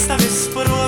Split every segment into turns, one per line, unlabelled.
esta vez por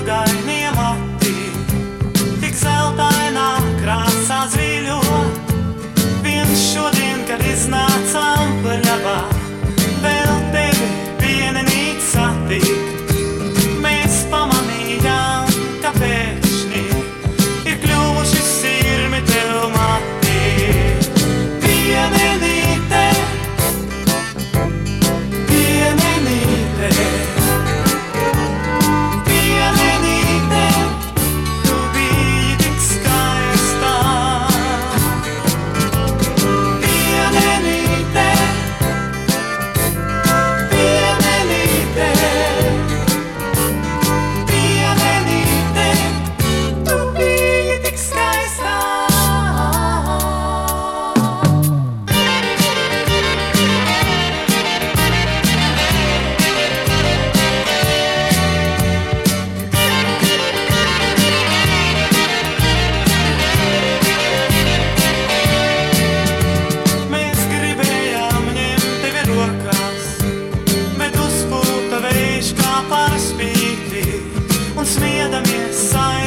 sign.